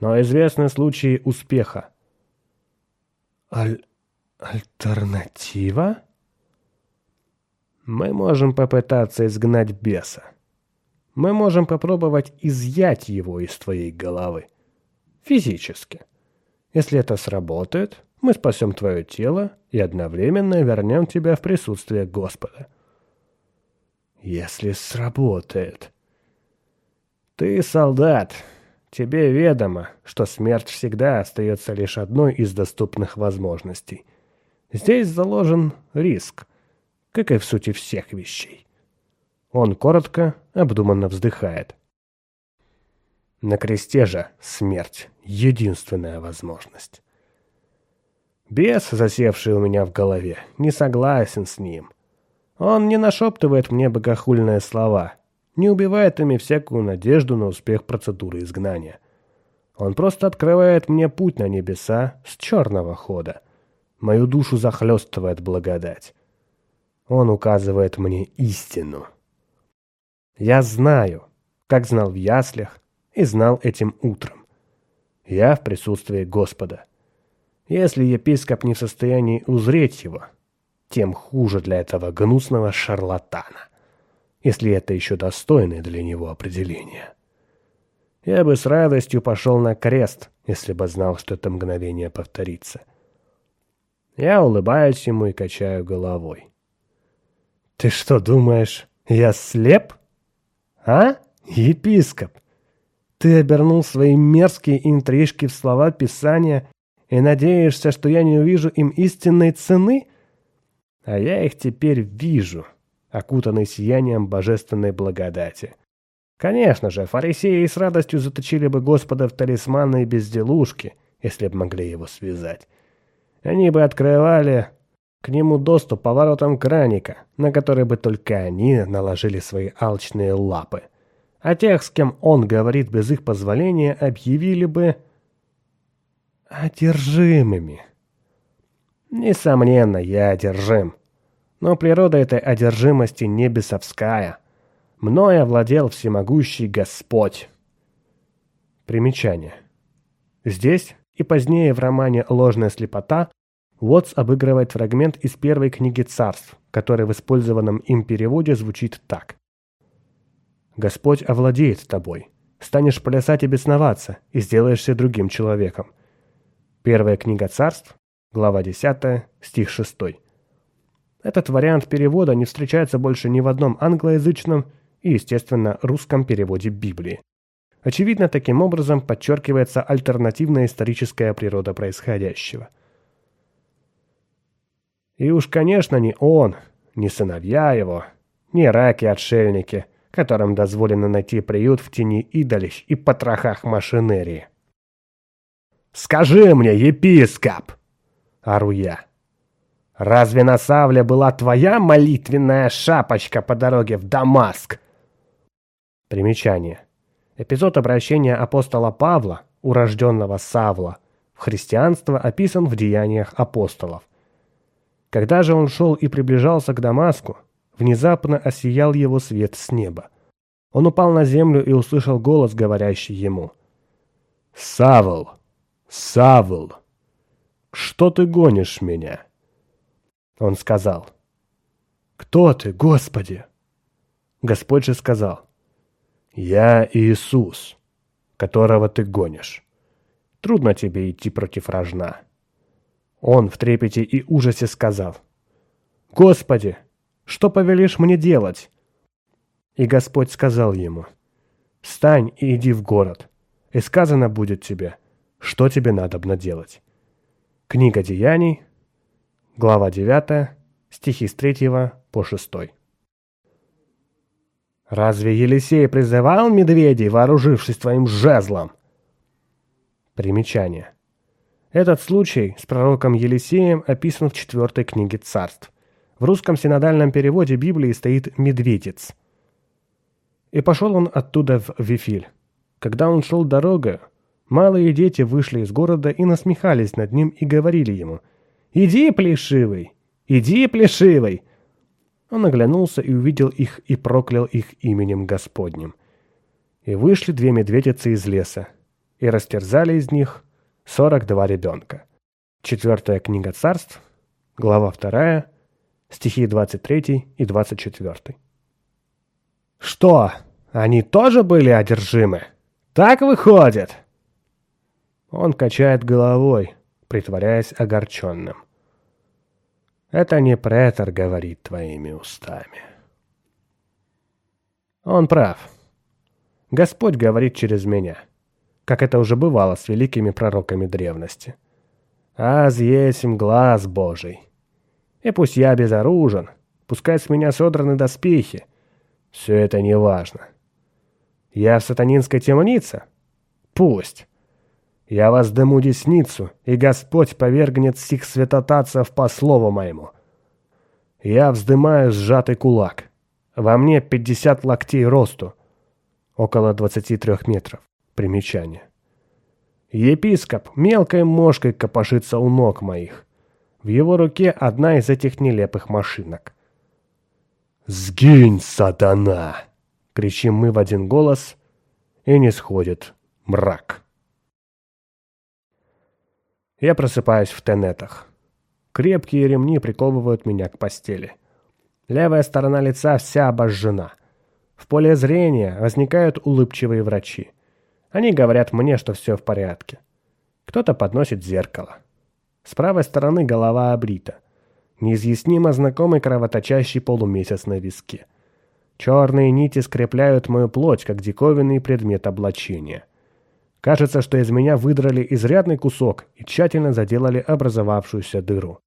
Но известны случаи успеха. Аль... Альтернатива? Мы можем попытаться изгнать беса. Мы можем попробовать изъять его из твоей головы. Физически. Если это сработает, мы спасем твое тело и одновременно вернем тебя в присутствие Господа. Если сработает. Ты солдат, тебе ведомо, что смерть всегда остается лишь одной из доступных возможностей. Здесь заложен риск, как и в сути всех вещей. Он коротко, обдуманно вздыхает. На кресте же смерть — единственная возможность. Бес, засевший у меня в голове, не согласен с ним. Он не нашептывает мне богохульные слова, не убивает ими всякую надежду на успех процедуры изгнания. Он просто открывает мне путь на небеса с черного хода — Мою душу захлестывает благодать. Он указывает мне истину. Я знаю, как знал в яслях и знал этим утром. Я в присутствии Господа. Если епископ не в состоянии узреть его, тем хуже для этого гнусного шарлатана, если это еще достойное для него определение. Я бы с радостью пошел на крест, если бы знал, что это мгновение повторится. Я улыбаюсь ему и качаю головой. «Ты что думаешь, я слеп? А, епископ? Ты обернул свои мерзкие интрижки в слова Писания и надеешься, что я не увижу им истинной цены? А я их теперь вижу, окутанный сиянием божественной благодати. Конечно же, фарисеи с радостью заточили бы Господа в талисманы и безделушки, если бы могли его связать. Они бы открывали к нему доступ поворотом краника, на который бы только они наложили свои алчные лапы. А тех, с кем он говорит без их позволения, объявили бы одержимыми. Несомненно, я одержим. Но природа этой одержимости не бесовская. Мною овладел всемогущий Господь. Примечание. Здесь и позднее в романе «Ложная слепота» Уотс обыгрывает фрагмент из первой книги царств, который в использованном им переводе звучит так. «Господь овладеет тобой, станешь плясать и бесноваться, и сделаешься другим человеком». Первая книга царств, глава 10, стих 6. Этот вариант перевода не встречается больше ни в одном англоязычном и, естественно, русском переводе Библии. Очевидно, таким образом подчеркивается альтернативная историческая природа происходящего. И уж, конечно, не он, не сыновья его, не раки-отшельники, которым дозволено найти приют в тени идолищ и потрохах машинерии. «Скажи мне, епископ!» — ору я. «Разве на Савле была твоя молитвенная шапочка по дороге в Дамаск?» Примечание. Эпизод обращения апостола Павла, урожденного Савла, в христианство описан в деяниях апостолов. Когда же он шел и приближался к Дамаску, внезапно осиял его свет с неба. Он упал на землю и услышал голос, говорящий ему. «Савл! Савл! Что ты гонишь меня?» Он сказал. «Кто ты, Господи?» Господь же сказал, «Я Иисус, которого ты гонишь. Трудно тебе идти против рожна». Он в трепете и ужасе сказал, «Господи, что повелишь мне делать?» И Господь сказал ему, «Встань и иди в город, и сказано будет тебе, что тебе надобно делать». Книга Деяний, глава 9, стихи с 3 по 6. «Разве Елисей призывал медведей, вооружившись твоим жезлом?» Примечание. Этот случай с пророком Елисеем описан в четвертой книге царств. В русском синодальном переводе Библии стоит «медведец». И пошел он оттуда в Вифиль. Когда он шел дорогой, малые дети вышли из города и насмехались над ним и говорили ему «Иди, плешивый! Иди, плешивый!» Он оглянулся и увидел их и проклял их именем Господним. И вышли две медведицы из леса, и растерзали из них сорок два ребенка. Четвертая книга царств, глава вторая, стихи 23 и 24. «Что, они тоже были одержимы? Так выходит?» Он качает головой, притворяясь огорченным. «Это не претор говорит твоими устами». Он прав. Господь говорит через меня, как это уже бывало с великими пророками древности. «Аз есмь глаз Божий». И пусть я безоружен, пускай с меня содраны доспехи, все это не важно. Я в сатанинской темнице? Пусть. Я воздыму десницу, и Господь повергнет сих святотатцев по слову моему. Я вздымаю сжатый кулак. Во мне 50 локтей росту. Около 23 метров. Примечание. Епископ мелкой мошкой копошится у ног моих. В его руке одна из этих нелепых машинок. «Сгинь, сатана!» — кричим мы в один голос, и не сходит мрак. Я просыпаюсь в тенетах. Крепкие ремни приковывают меня к постели. Левая сторона лица вся обожжена. В поле зрения возникают улыбчивые врачи. Они говорят мне, что все в порядке. Кто-то подносит зеркало. С правой стороны голова обрита. Неизъяснимо знакомый кровоточащий полумесяц на виске. Черные нити скрепляют мою плоть, как диковинный предмет облачения. Кажется, что из меня выдрали изрядный кусок и тщательно заделали образовавшуюся дыру.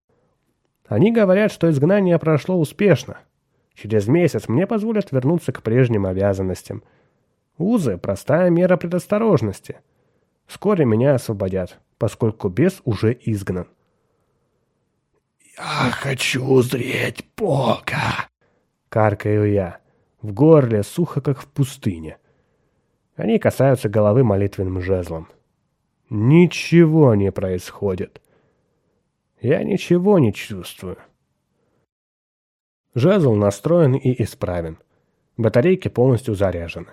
Они говорят, что изгнание прошло успешно. Через месяц мне позволят вернуться к прежним обязанностям. Узы – простая мера предосторожности. Вскоре меня освободят поскольку бес уже изгнан. «Я хочу узреть Бога!» — каркаю я. В горле сухо, как в пустыне. Они касаются головы молитвенным жезлом. Ничего не происходит. Я ничего не чувствую. Жезл настроен и исправен. Батарейки полностью заряжены.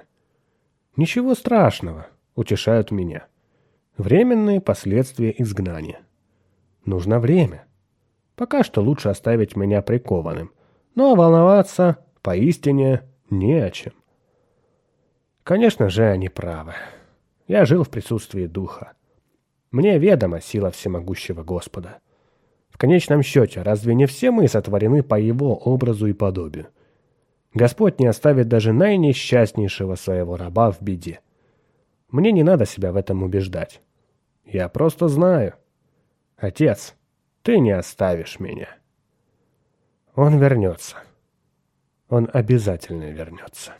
Ничего страшного, утешают меня. Временные последствия изгнания. Нужно время. Пока что лучше оставить меня прикованным, но волноваться поистине не о чем. Конечно же, они правы. Я жил в присутствии Духа. Мне ведома сила всемогущего Господа. В конечном счете, разве не все мы сотворены по Его образу и подобию? Господь не оставит даже наинесчастнейшего своего раба в беде. Мне не надо себя в этом убеждать. Я просто знаю. Отец, ты не оставишь меня. Он вернется. Он обязательно вернется.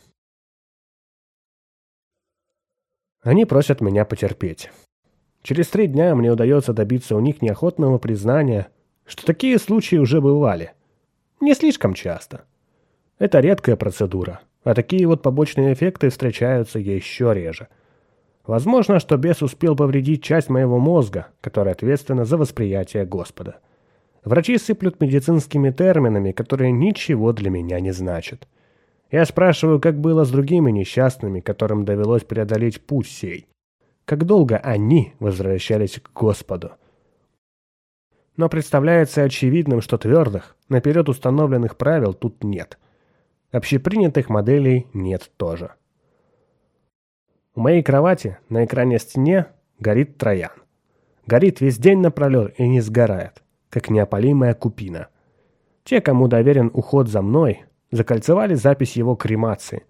Они просят меня потерпеть. Через три дня мне удается добиться у них неохотного признания, что такие случаи уже бывали. Не слишком часто. Это редкая процедура, а такие вот побочные эффекты встречаются еще реже – Возможно, что бес успел повредить часть моего мозга, которая ответственна за восприятие Господа. Врачи сыплют медицинскими терминами, которые ничего для меня не значат. Я спрашиваю, как было с другими несчастными, которым довелось преодолеть путь сей. Как долго они возвращались к Господу. Но представляется очевидным, что твердых, наперед установленных правил тут нет. Общепринятых моделей нет тоже. У моей кровати на экране стене горит троян. Горит весь день напролет и не сгорает, как неопалимая купина. Те, кому доверен уход за мной, закольцевали запись его кремации.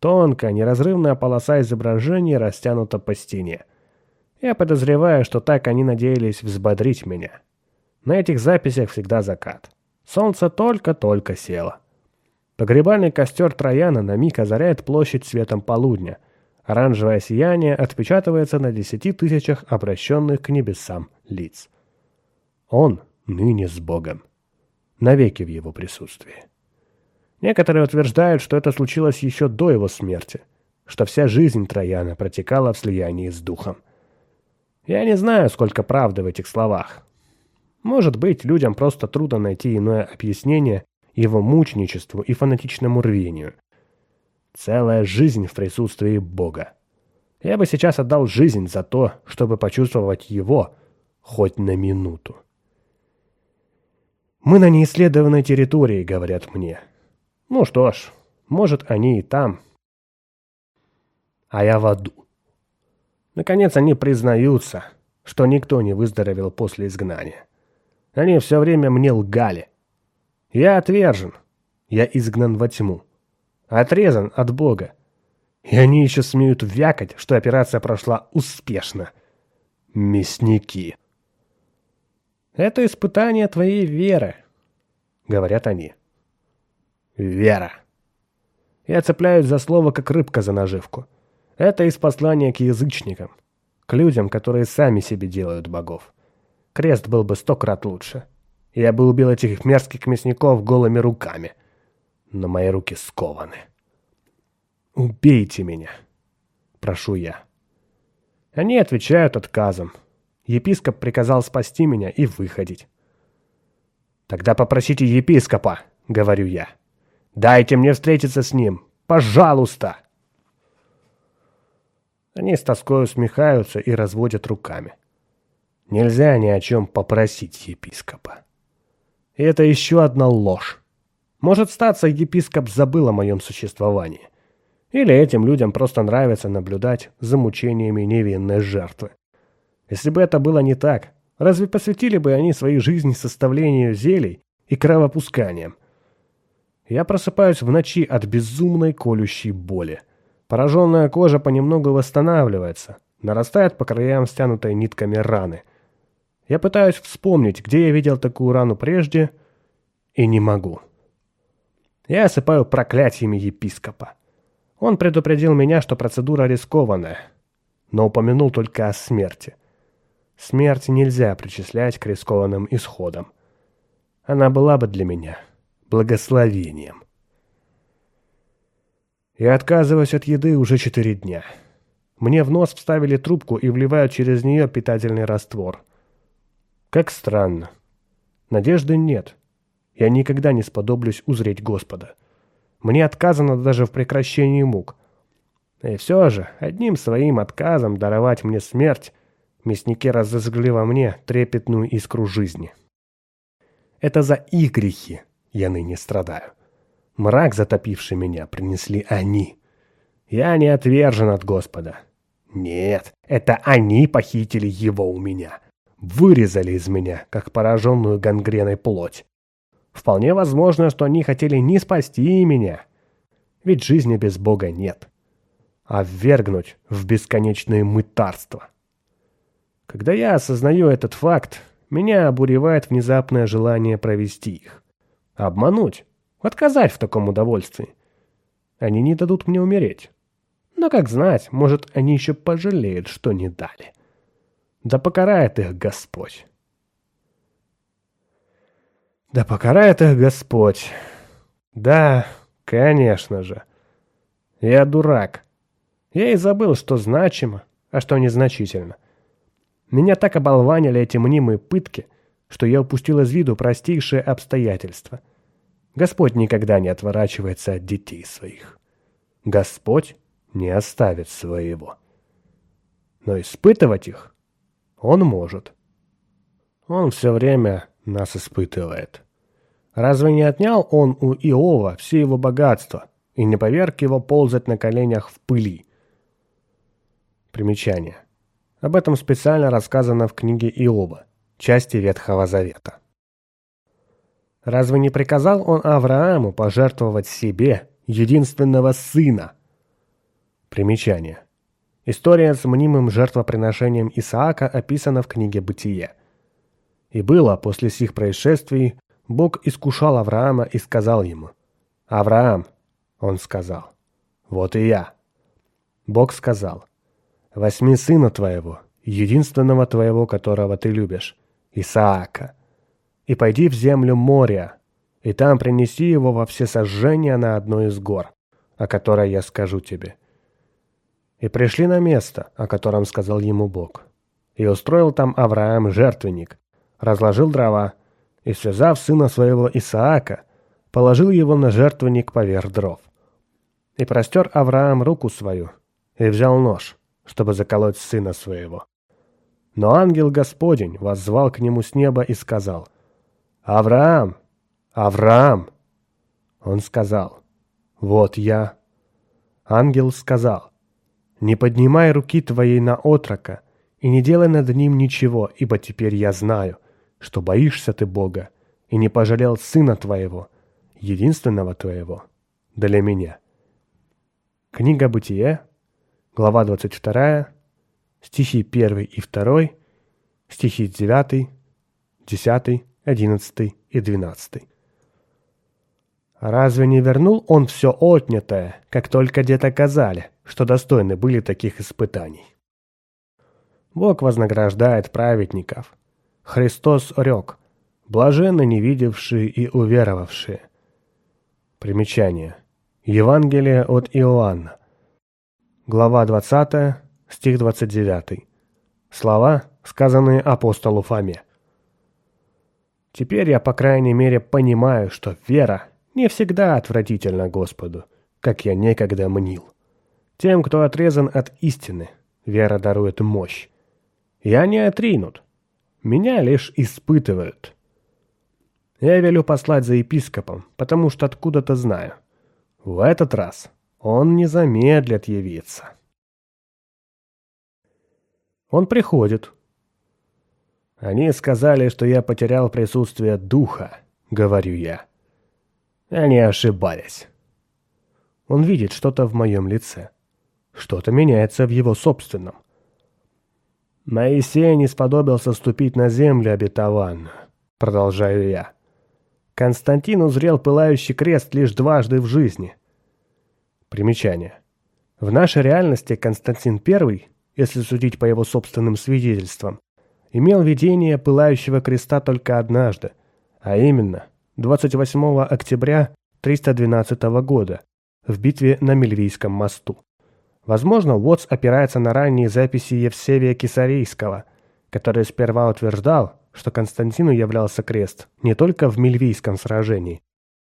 Тонкая, неразрывная полоса изображений растянута по стене. Я подозреваю, что так они надеялись взбодрить меня. На этих записях всегда закат. Солнце только-только село. Погребальный костер Трояна на миг озаряет площадь светом полудня. Оранжевое сияние отпечатывается на десяти тысячах обращенных к небесам лиц. Он ныне с Богом. Навеки в его присутствии. Некоторые утверждают, что это случилось еще до его смерти, что вся жизнь Трояна протекала в слиянии с духом. Я не знаю, сколько правды в этих словах. Может быть, людям просто трудно найти иное объяснение его мученичеству и фанатичному рвению. Целая жизнь в присутствии Бога. Я бы сейчас отдал жизнь за то, чтобы почувствовать его хоть на минуту. «Мы на неисследованной территории», — говорят мне. Ну что ж, может, они и там. А я в аду. Наконец они признаются, что никто не выздоровел после изгнания. Они все время мне лгали. Я отвержен. Я изгнан во тьму. Отрезан от Бога. И они еще смеют вякать, что операция прошла успешно. Мясники. Это испытание твоей веры, говорят они. Вера. Я цепляюсь за слово, как рыбка за наживку. Это из послания к язычникам. К людям, которые сами себе делают богов. Крест был бы сто крат лучше. Я бы убил этих мерзких мясников голыми руками. Но мои руки скованы. «Убейте меня!» Прошу я. Они отвечают отказом. Епископ приказал спасти меня и выходить. «Тогда попросите епископа», — говорю я. Дайте мне встретиться с ним. Пожалуйста!» Они с тоской усмехаются и разводят руками. Нельзя ни о чем попросить епископа. И это еще одна ложь. Может статься, епископ забыл о моем существовании. Или этим людям просто нравится наблюдать за мучениями невинной жертвы. Если бы это было не так, разве посвятили бы они свои жизни составлению зелий и кровопусканиям? Я просыпаюсь в ночи от безумной колющей боли. Пораженная кожа понемногу восстанавливается, нарастает по краям стянутой нитками раны. Я пытаюсь вспомнить, где я видел такую рану прежде, и не могу. Я осыпаю проклятиями епископа. Он предупредил меня, что процедура рискованная, но упомянул только о смерти. Смерть нельзя причислять к рискованным исходам. Она была бы для меня благословением. Я отказываюсь от еды уже четыре дня. Мне в нос вставили трубку и вливают через нее питательный раствор. Как странно. Надежды нет. Я никогда не сподоблюсь узреть Господа. Мне отказано даже в прекращении мук. И все же, одним своим отказом даровать мне смерть, мясники разожгли во мне трепетную искру жизни. Это за их грехи, я ныне страдаю. Мрак, затопивший меня, принесли они. Я не отвержен от Господа. Нет, это они похитили его у меня. Вырезали из меня, как пораженную гангреной плоть. Вполне возможно, что они хотели не спасти меня, ведь жизни без Бога нет, а ввергнуть в бесконечное мытарство. Когда я осознаю этот факт, меня обуревает внезапное желание провести их. Обмануть. Отказать в таком удовольствии. Они не дадут мне умереть. Но как знать, может, они еще пожалеют, что не дали. Да покарает их Господь. Да покарает их Господь. Да, конечно же. Я дурак. Я и забыл, что значимо, а что незначительно. Меня так оболванили эти мнимые пытки — что я упустил из виду простейшие обстоятельства. Господь никогда не отворачивается от детей своих. Господь не оставит своего. Но испытывать их Он может. Он все время нас испытывает. Разве не отнял он у Иова все его богатства и не поверг его ползать на коленях в пыли? Примечание. Об этом специально рассказано в книге Иова, части Ветхого Завета. Разве не приказал он Аврааму пожертвовать себе единственного сына? Примечание. История с мнимым жертвоприношением Исаака описана в книге «Бытие». «И было после сих происшествий, Бог искушал Авраама и сказал ему, «Авраам», — он сказал, «вот и я». Бог сказал, «Возьми сына твоего, единственного твоего, которого ты любишь, Исаака, и пойди в землю моря, и там принеси его во все сожжения на одной из гор, о которой я скажу тебе». И пришли на место, о котором сказал ему Бог. И устроил там Авраам жертвенник, разложил дрова, и, связав сына своего Исаака, положил его на жертвенник поверх дров. И простер Авраам руку свою, и взял нож, чтобы заколоть сына своего. Но ангел Господень воззвал к нему с неба и сказал, «Авраам! Авраам!» Он сказал, «Вот я». Ангел сказал, «Не поднимай руки твоей на отрока, и не делай над ним ничего, ибо теперь я знаю, что боишься ты Бога и не пожалел сына твоего, единственного твоего, для меня. Книга Бытие, глава 22, стихи 1 и 2, стихи 9, 10, 11 и 12. Разве не вернул он все отнятое, как только где-то казали, что достойны были таких испытаний? Бог вознаграждает праведников, Христос рек, блаженны невидевшие и уверовавшие. Примечание. Евангелие от Иоанна. Глава 20, стих 29. Слова, сказанные апостолу Фоме. Теперь я, по крайней мере, понимаю, что вера не всегда отвратительна Господу, как я некогда мнил. Тем, кто отрезан от истины, вера дарует мощь. Я не отринут, меня лишь испытывают. Я велю послать за епископом, потому что откуда-то знаю. В этот раз он не замедлит явиться. Он приходит. Они сказали, что я потерял присутствие духа, говорю я. Они ошибались. Он видит что-то в моем лице. Что-то меняется в его собственном. Моисей не сподобился ступить на землю обетованную, продолжаю я. Константин узрел пылающий крест лишь дважды в жизни. Примечание. В нашей реальности Константин I, если судить по его собственным свидетельствам, имел видение пылающего креста только однажды, а именно 28 октября 312 года в битве на Мельвийском мосту. Возможно, Уотс опирается на ранние записи Евсевия Кисарийского, который сперва утверждал, что Константину являлся крест не только в Мильвийском сражении,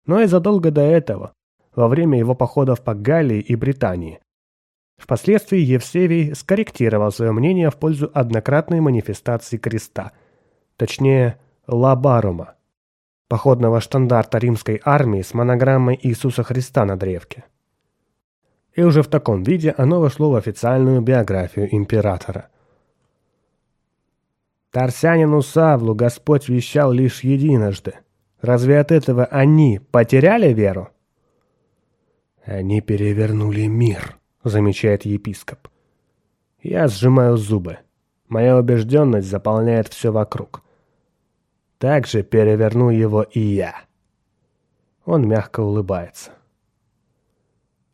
но и задолго до этого, во время его походов по Галлии и Британии. Впоследствии Евсевий скорректировал свое мнение в пользу однократной манифестации креста, точнее, лабарума, походного штандарта римской армии с монограммой Иисуса Христа на древке и уже в таком виде оно вошло в официальную биографию императора. Тарсянину Савлу Господь вещал лишь единожды. Разве от этого они потеряли веру? Они перевернули мир, замечает епископ. Я сжимаю зубы. Моя убежденность заполняет все вокруг. Так же переверну его и я. Он мягко улыбается.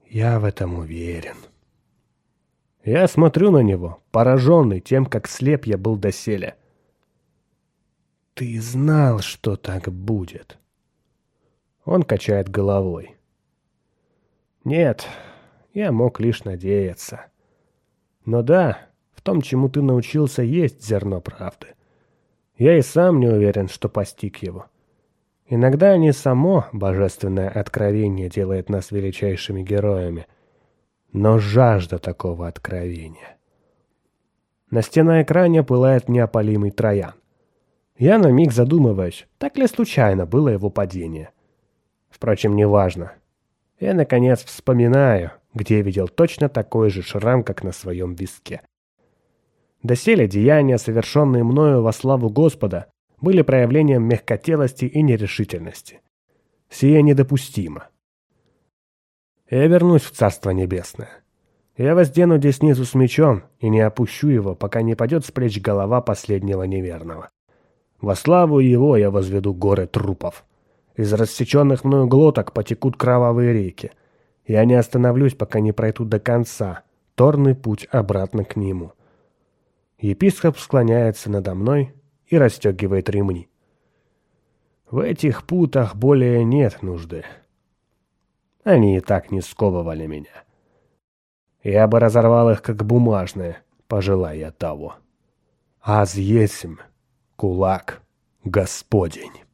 Я в этом уверен. Я смотрю на него, пораженный тем, как слеп я был доселе. Ты знал, что так будет. Он качает головой. Нет, я мог лишь надеяться. Но да, в том, чему ты научился, есть зерно правды. Я и сам не уверен, что постиг его. Иногда не само божественное откровение делает нас величайшими героями, но жажда такого откровения. На стеноэкране пылает неопалимый троян. Я на миг задумываюсь, так ли случайно было его падение. Впрочем, неважно. Я, наконец, вспоминаю, где видел точно такой же шрам, как на своем виске. Доселе деяния, совершенные мною во славу Господа, были проявлением мягкотелости и нерешительности. Сие недопустимо. Я вернусь в Царство Небесное. Я воздену десницу с мечом и не опущу его, пока не падет с плеч голова последнего неверного. Во славу его я возведу горы трупов. Из рассеченных мною глоток потекут кровавые реки. Я не остановлюсь, пока не пройду до конца, торный путь обратно к нему. Епископ склоняется надо мной и расстегивает ремни. В этих путах более нет нужды. Они и так не сковывали меня. Я бы разорвал их, как бумажные, пожелая того. Аз есмь, кулак Господень.